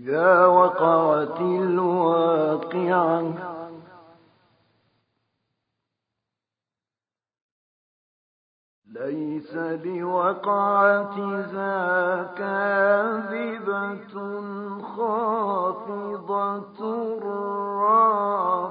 إذا وقعت الواقعة. ليس لوقعتها كاذبة خافضة رافعة.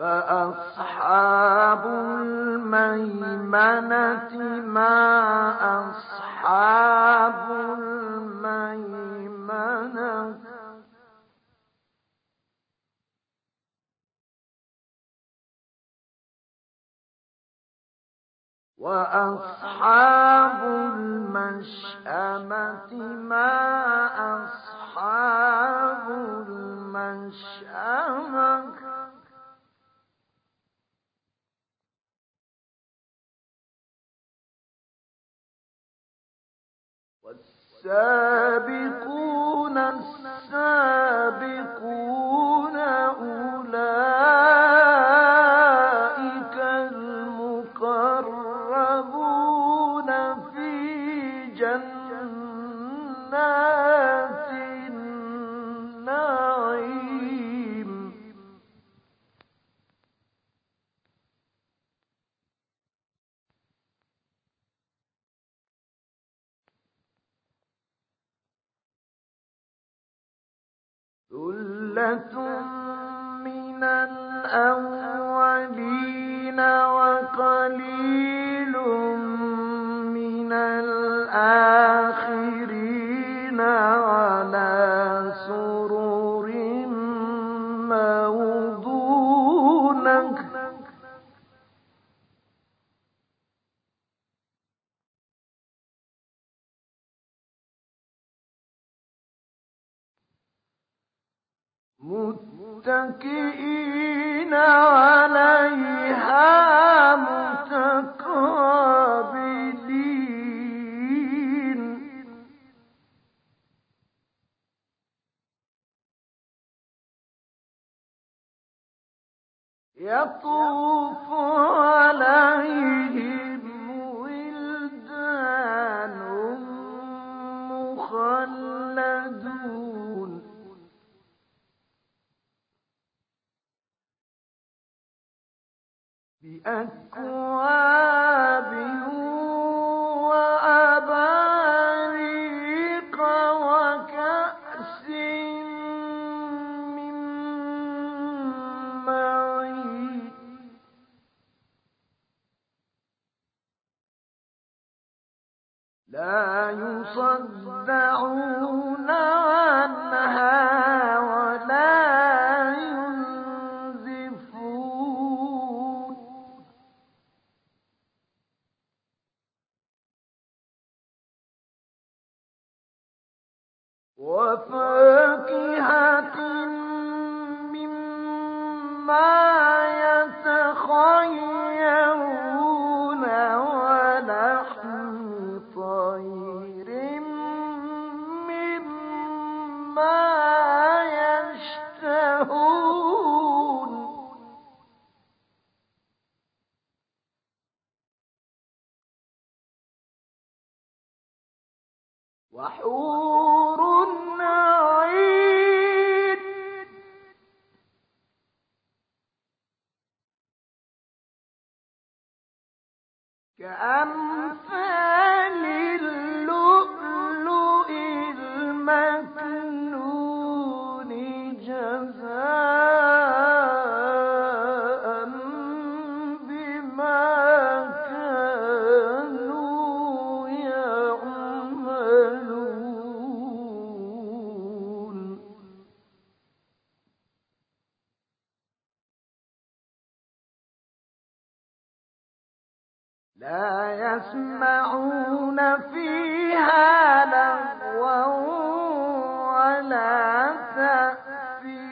فأصحاب الميمنة ما أصحاب الميمنة؟ وأصحاب المشأمة ما والسابقون السابقون متكئين عليها متقابلين. يطوف عليهم بأكواب لا يسمعون فيها لغوا ولا تأثيما.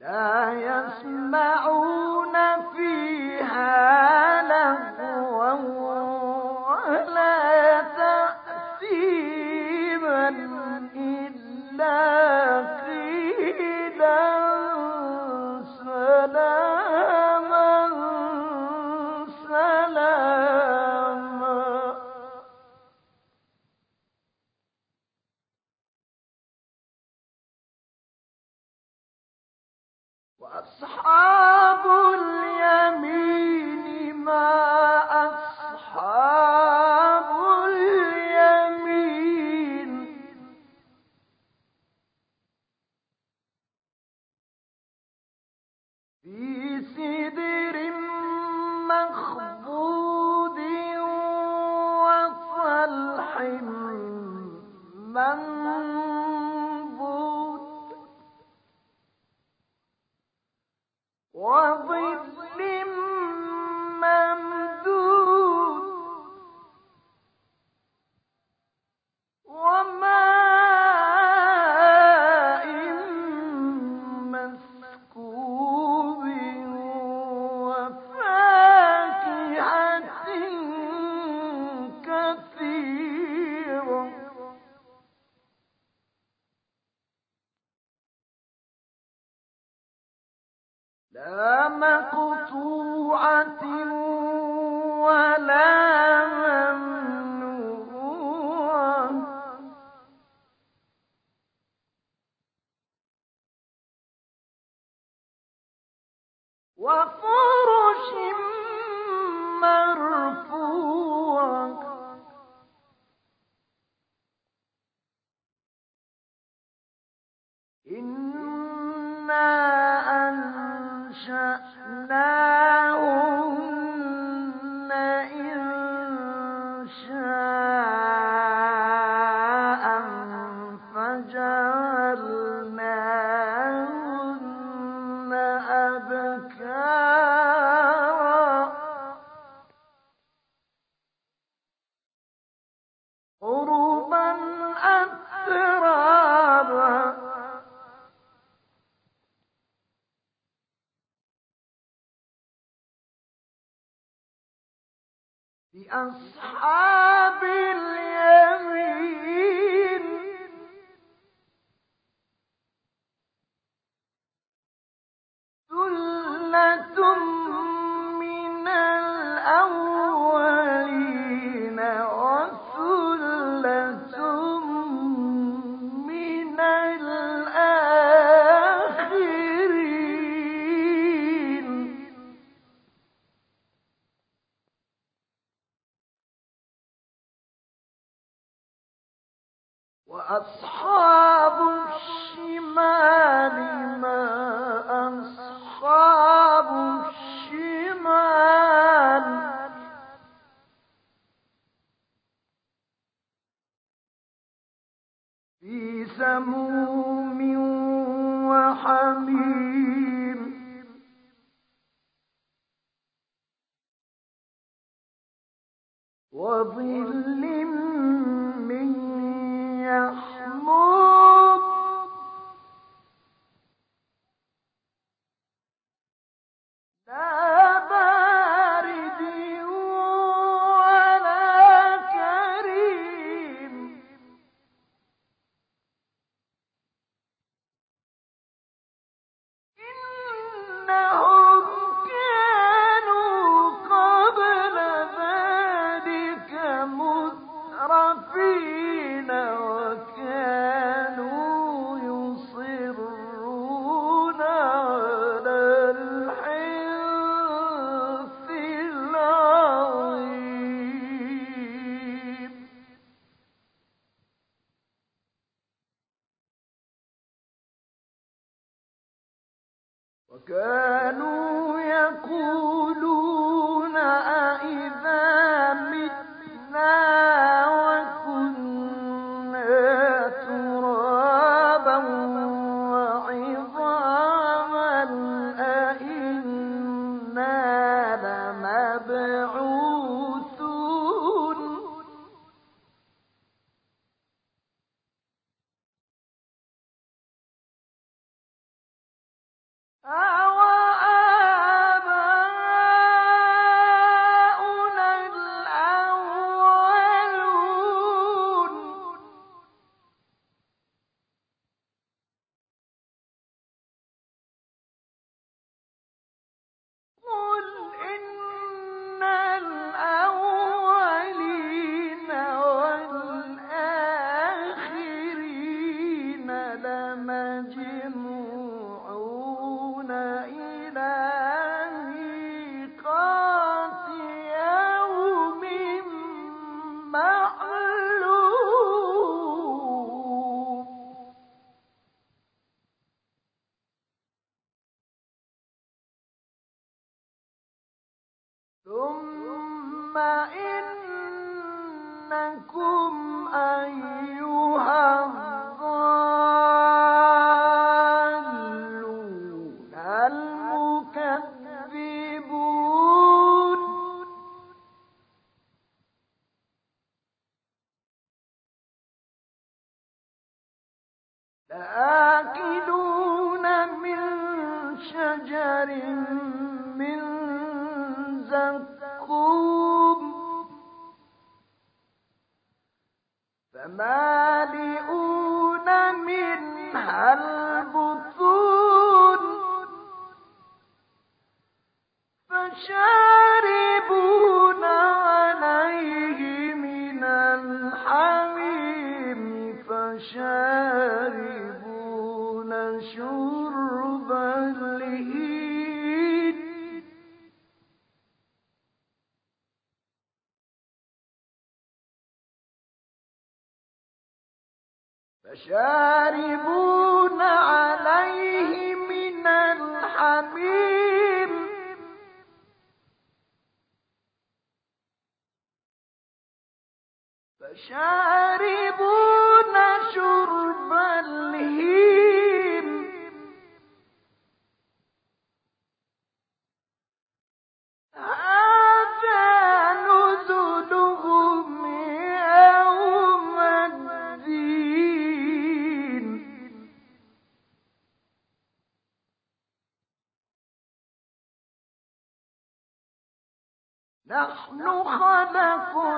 لا يسمعون فيها لغوا إِلَىٰ さ。وظل من يحمر وكانوا يقولون فَشَارِبُونَ عَلَيْهِ مِنَ الْحَمِيمِ. فَشَارِبُونَ خَلَقْنَاكُمْ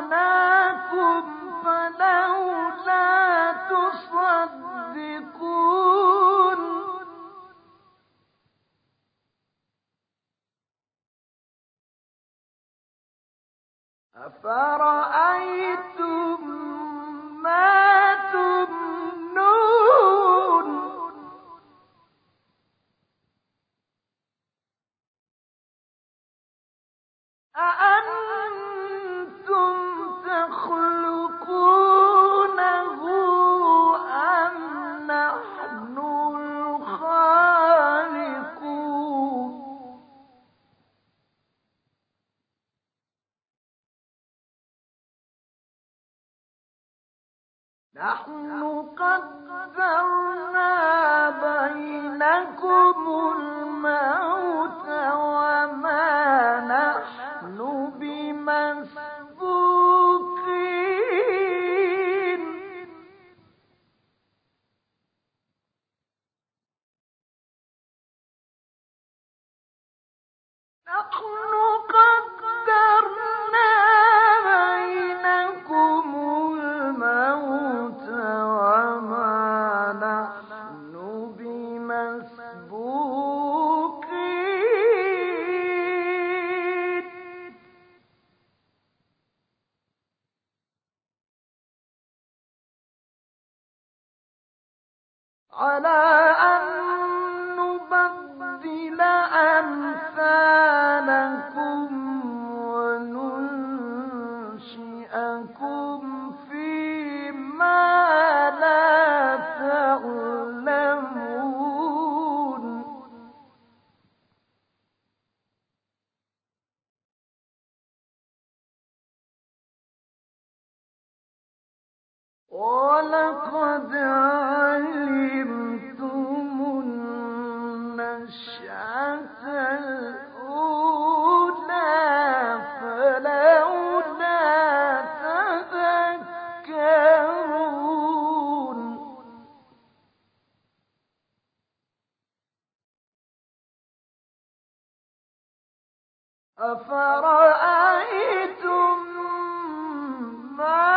أفرأيتم ما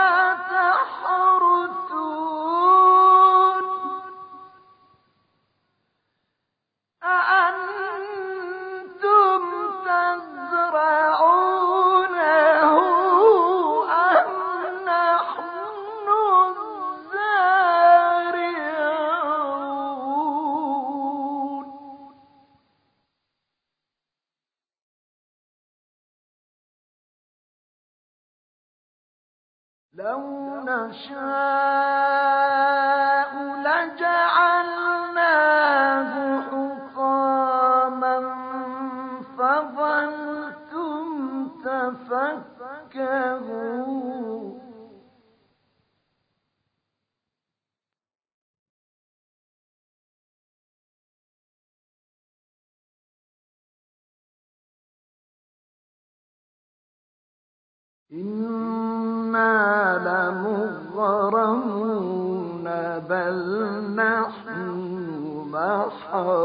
إِنَّا لَمُغْرَمُونَ بَلْ نَحْنُ مَحْرُومُونَ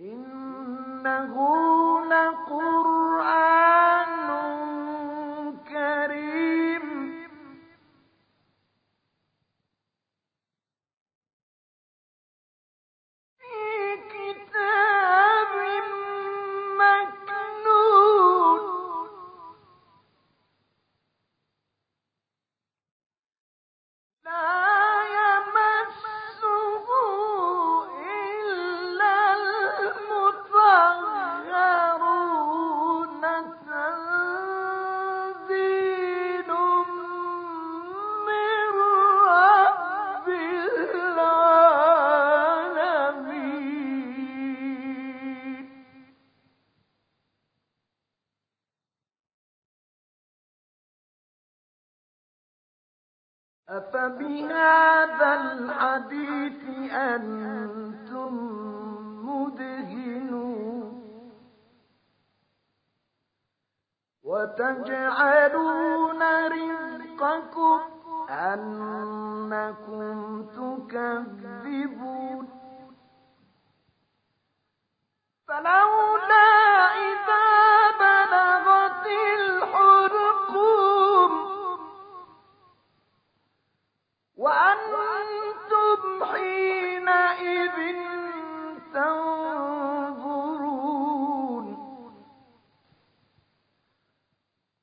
إنه أفبهذا الحديث أنتم مدهنون؟ وتجعلون رزقكم أنكم تكذبون. فلولا إذا وأنتم حينئذ تنظرون.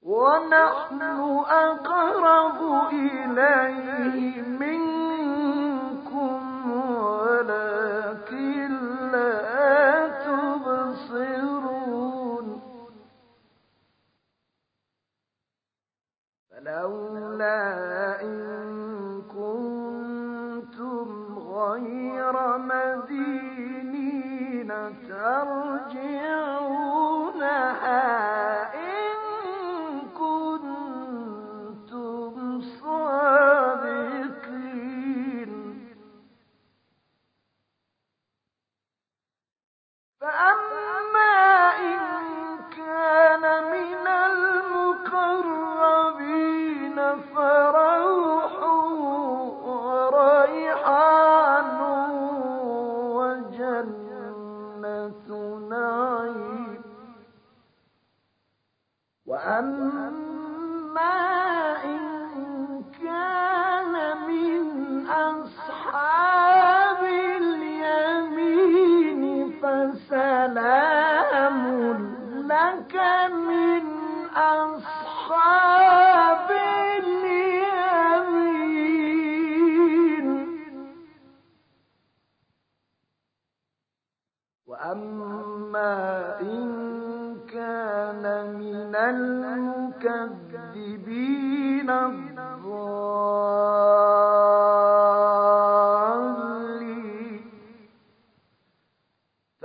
ونحن أقرب إليه منكم.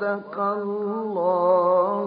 صدق الله